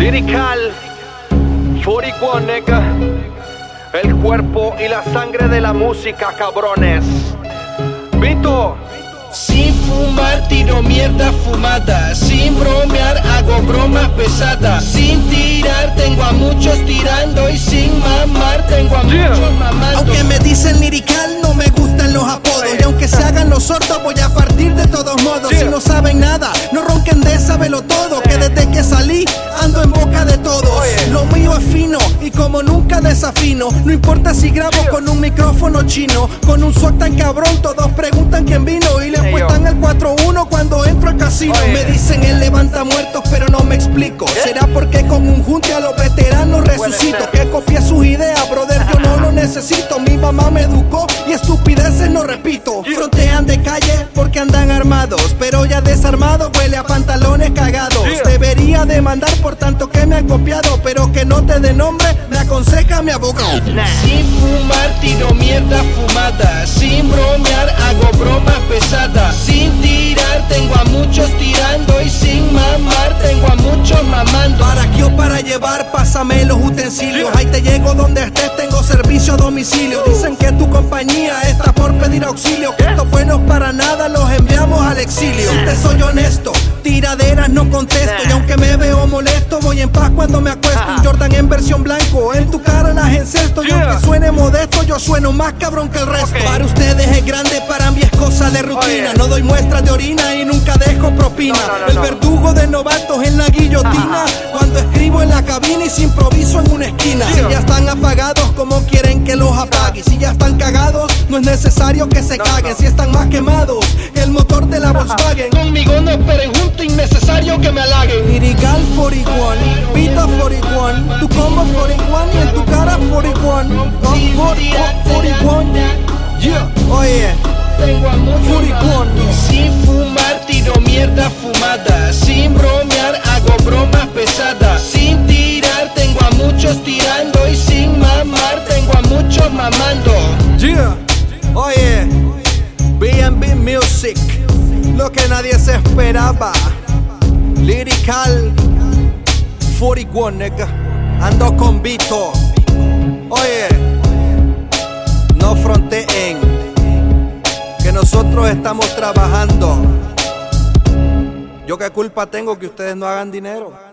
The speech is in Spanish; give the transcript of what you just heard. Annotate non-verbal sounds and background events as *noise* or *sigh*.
Lyrical, 41 nigga. El cuerpo y la sangre de la música, cabrones. Vito. Sin fumar tiro mierda fumada Sin bromear hago bromas pesadas Sin tirar tengo a muchos tirando Y sin mamar tengo a Yeah. muchos mamando Aunque me dicen lirical, no me gustan los apodos. Y aunque se hagan los sordos, voy a partir de todos modos. Si no saben nada, no ronquen de sábelo todo. Y como nunca desafino. No importa si grabo con un micrófono chino, con un swag tan cabrón, todos preguntan quién vino. Y yo. cuestan el 4-1 cuando entro al casino. Me dicen el levanta muertos, pero no me explico. ¿Será porque con un junte a los veteranos resucito? Que copié sus ideas, brother, yo no lo necesito. Mi mamá me educó y estupideces no repito. *laughs* Frontean de calle pero ya desarmado huele a pantalones cagados. Yeah. Debería demandar por tanto que me han copiado, pero que no te dé nombre, me aconseja mi abogado. Sin fumar tiro mierda fumada Sin bromear hago bromas pesadas Sin tirar tengo a muchos tirando Y sin mamar tengo a muchos mamando Para aquí o para llevar, pásame los utensilios. Ahí te llego donde estés, tengo servicio a domicilio. Dicen que tu compañía está pedir auxilio. Que estos buenos para nada los enviamos al exilio. Si te soy honesto, tiraderas no contesto. Y aunque me veo molesto, voy en paz cuando me acuesto. Un Jordan en versión blanco, en tu cara las encesto. Y aunque suene modesto, yo sueno más cabrón que el resto. Para ustedes es grande, para mí es cosa de rutina. No doy muestras de orina y nunca dejo propina. No, no, no, el verdugo de novatos en la guillotina. Cuando escribo en la cabina y se improviso en una esquina. Si ya están apagados, como quieren que es necesario que se No, caguen. no. Si están más quemados que el motor de la Volkswagen. Conmigo no esperen junto, innecesario que me halaguen Irigal 41, Pita 41, tu combo 41 y en tu cara 41. Oh, Sin for- tirar, for- 41. Yeah, oye. Tengo a muchos 41. mamando. Sin fumar tiro mierda fumada Sin bromear hago bromas pesadas Sin tirar tengo a muchos tirando Y sin mamar tengo a muchos mamando Yeah, oye, BB Music, lo que nadie se esperaba. Lyrical 41, nigga, ando con Vito. Oye, no fronteen, que nosotros estamos trabajando. Yo qué culpa tengo que ustedes no hagan dinero.